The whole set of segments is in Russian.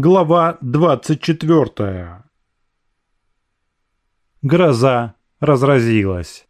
Глава 24. Гроза разразилась.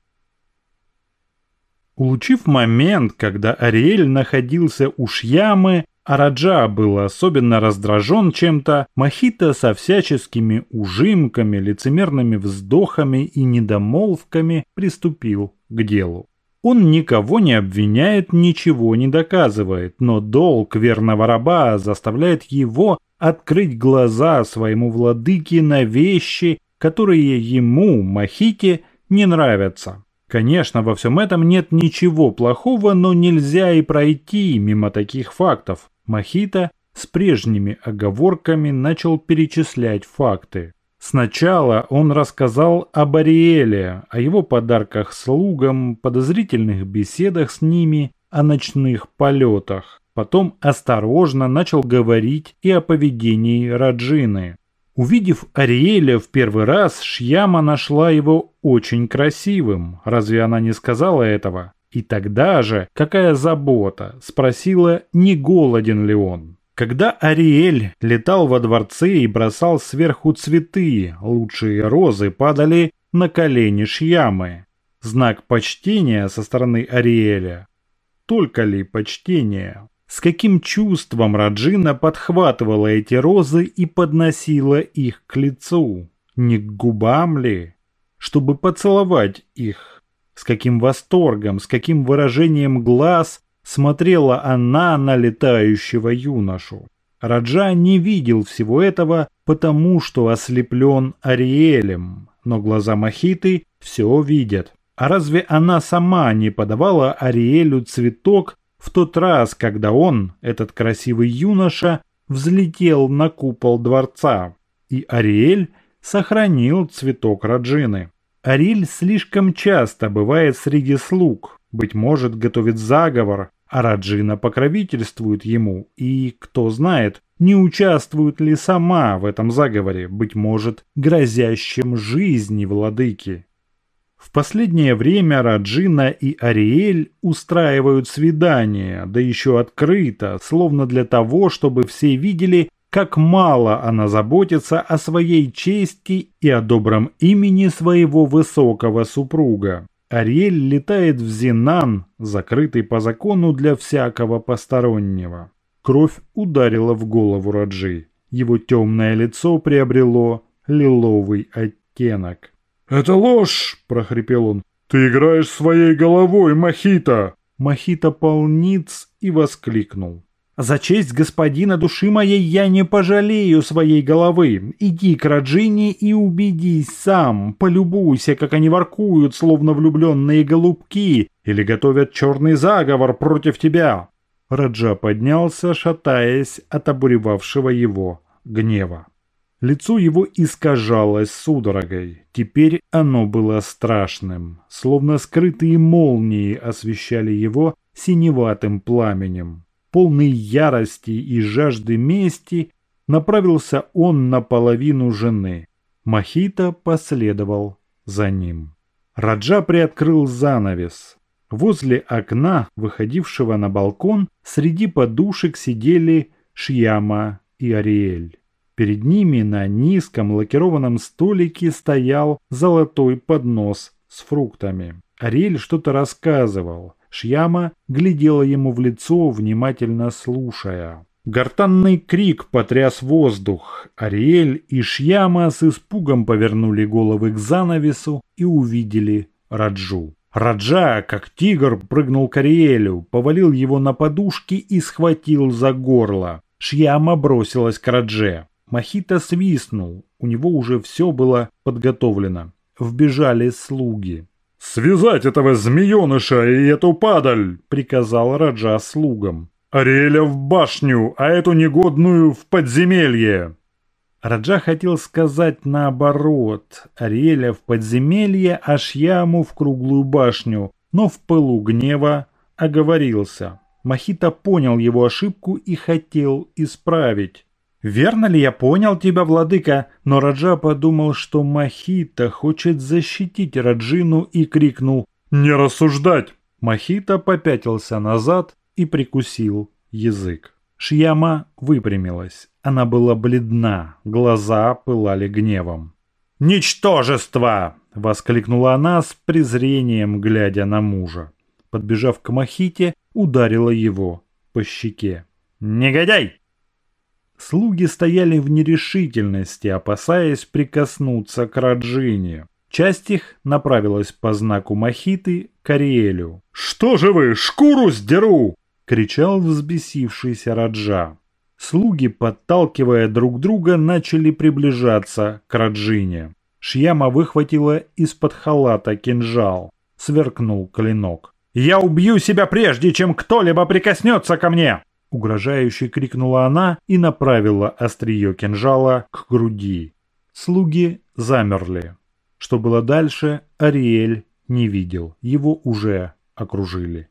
Улучив момент, когда Ариэль находился у Шьямы, а Раджа был особенно раздражен чем-то, Махита со всяческими ужимками, лицемерными вздохами и недомолвками приступил к делу. Он никого не обвиняет, ничего не доказывает, но долг верного раба заставляет его открыть глаза своему владыке на вещи, которые ему, Махите, не нравятся. Конечно, во всем этом нет ничего плохого, но нельзя и пройти мимо таких фактов. Махита с прежними оговорками начал перечислять факты. Сначала он рассказал об Ариэле, о его подарках слугам, подозрительных беседах с ними, о ночных полетах. Потом осторожно начал говорить и о поведении Раджины. Увидев Ариэля в первый раз, Шьяма нашла его очень красивым. Разве она не сказала этого? И тогда же, какая забота, спросила, не голоден ли он. Когда Ариэль летал во дворце и бросал сверху цветы, лучшие розы падали на колени Шьямы. Знак почтения со стороны Ариэля. Только ли почтение? С каким чувством Раджина подхватывала эти розы и подносила их к лицу? Не к губам ли? Чтобы поцеловать их. С каким восторгом, с каким выражением глаз смотрела она на летающего юношу. Раджа не видел всего этого, потому что ослеплен Ариэлем, но глаза Махиты все видят. А разве она сама не подавала Ариэлю цветок в тот раз, когда он, этот красивый юноша, взлетел на купол дворца, и Ариэль сохранил цветок Раджины. Ариэль слишком часто бывает среди слуг, быть может, готовит заговор, а Раджина покровительствует ему, и, кто знает, не участвует ли сама в этом заговоре, быть может, грозящем жизни владыки. В последнее время Раджина и Ариэль устраивают свидания, да еще открыто, словно для того, чтобы все видели, как мало она заботится о своей чести и о добром имени своего высокого супруга. Ариэль летает в Зинан, закрытый по закону для всякого постороннего. Кровь ударила в голову Раджи. Его темное лицо приобрело лиловый оттенок. «Это ложь!» – прохрипел он. «Ты играешь своей головой, Махита!» Махита полниц и воскликнул. «За честь господина души моей я не пожалею своей головы. Иди к Раджине и убедись сам. Полюбуйся, как они воркуют, словно влюбленные голубки, или готовят черный заговор против тебя». Раджа поднялся, шатаясь от обуревавшего его гнева. Лицо его искажалось судорогой. Теперь оно было страшным, словно скрытые молнии освещали его синеватым пламенем. Полный ярости и жажды мести направился он на половину жены. Махита последовал за ним. Раджа приоткрыл занавес. Возле окна, выходившего на балкон, среди подушек сидели Шьяма и Ариэль. Перед ними на низком лакированном столике стоял золотой поднос с фруктами. Ариэль что-то рассказывал. Шьяма глядела ему в лицо, внимательно слушая. Гортанный крик потряс воздух. Ариэль и Шьяма с испугом повернули головы к занавесу и увидели Раджу. Раджа, как тигр, прыгнул к Ариэлю, повалил его на подушки и схватил за горло. Шьяма бросилась к Радже. Махита свистнул, у него уже все было подготовлено. Вбежали слуги. «Связать этого змееныша и эту падаль!» – приказал Раджа слугам. «Ариэля в башню, а эту негодную в подземелье!» Раджа хотел сказать наоборот. Ариэля в подземелье, а Шьяму в круглую башню, но в пылу гнева оговорился. Махита понял его ошибку и хотел исправить. «Верно ли я понял тебя, владыка?» Но Раджа подумал, что Махита хочет защитить Раджину и крикнул «Не рассуждать!». Махита попятился назад и прикусил язык. Шьяма выпрямилась. она была бледна, глаза пылали гневом. «Ничтожество!» – воскликнула она с презрением, глядя на мужа. Подбежав к Махите, ударила его по щеке. «Негодяй!» Слуги стояли в нерешительности, опасаясь прикоснуться к Раджине. Часть их направилась по знаку Махиты к Ариэлю. «Что же вы, шкуру сдеру!» – кричал взбесившийся Раджа. Слуги, подталкивая друг друга, начали приближаться к Раджине. Шьяма выхватила из-под халата кинжал. Сверкнул клинок. «Я убью себя прежде, чем кто-либо прикоснется ко мне!» Угрожающе крикнула она и направила острие кинжала к груди. Слуги замерли. Что было дальше, Ариэль не видел. Его уже окружили.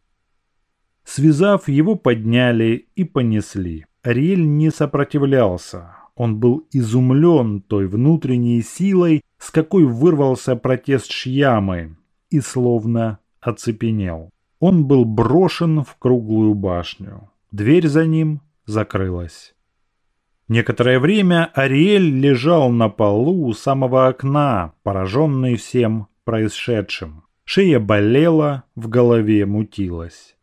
Связав, его подняли и понесли. Ариэль не сопротивлялся. Он был изумлен той внутренней силой, с какой вырвался протест Шьямы, и словно оцепенел. Он был брошен в круглую башню. Дверь за ним закрылась. Некоторое время Ариэль лежал на полу у самого окна, пораженный всем происшедшим. Шея болела, в голове мутилась.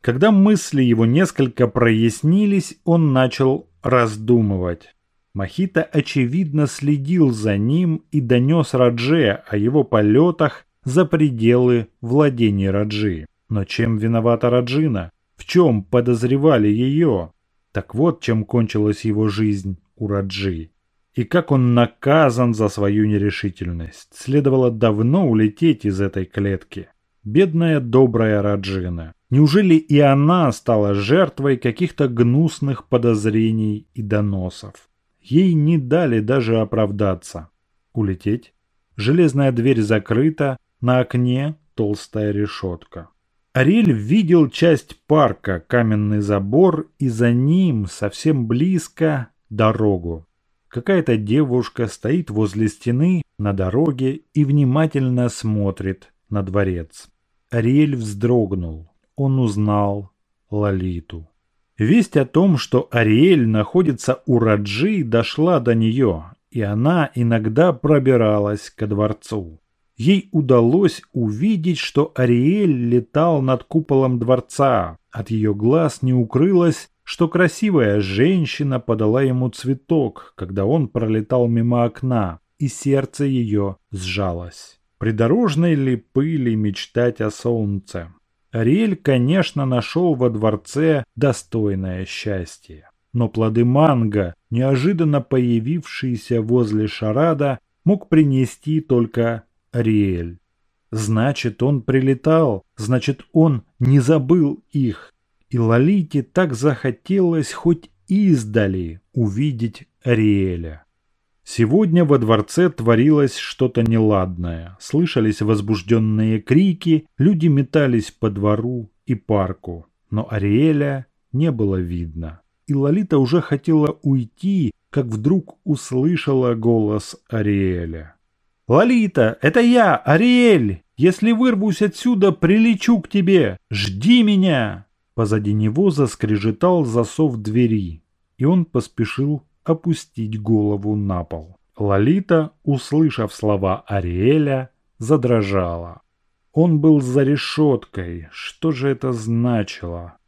Когда мысли его несколько прояснились, он начал раздумывать. Махита очевидно следил за ним и донес Радже о его полетах за пределы владений Раджи. Но чем виновата Раджина? В чем подозревали ее? Так вот, чем кончилась его жизнь у Раджи. И как он наказан за свою нерешительность. Следовало давно улететь из этой клетки. Бедная добрая Раджина. Неужели и она стала жертвой каких-то гнусных подозрений и доносов? Ей не дали даже оправдаться. Улететь? Железная дверь закрыта, на окне толстая решетка. Ариэль видел часть парка, каменный забор, и за ним, совсем близко, дорогу. Какая-то девушка стоит возле стены на дороге и внимательно смотрит на дворец. Ариэль вздрогнул. Он узнал Лолиту. Весть о том, что Ариэль находится у Раджи, дошла до нее, и она иногда пробиралась ко дворцу ей удалось увидеть, что Ариэль летал над куполом дворца. От ее глаз не укрылось, что красивая женщина подала ему цветок, когда он пролетал мимо окна, и сердце ее сжалось. Придорожной ли пыли мечтать о солнце? Ариэль, конечно, нашел во дворце достойное счастье. Но плоды манго, неожиданно появившиеся возле шарада, мог принести только Ариэль. Значит, он прилетал, значит, он не забыл их. И Лолите так захотелось хоть издали увидеть Ариэля. Сегодня во дворце творилось что-то неладное. Слышались возбужденные крики, люди метались по двору и парку. Но Ариэля не было видно. И Лолита уже хотела уйти, как вдруг услышала голос Ариэля. «Лолита, это я, Ариэль! Если вырвусь отсюда, прилечу к тебе! Жди меня!» Позади него заскрежетал засов двери, и он поспешил опустить голову на пол. Лолита, услышав слова Ариэля, задрожала. Он был за решеткой. Что же это значило?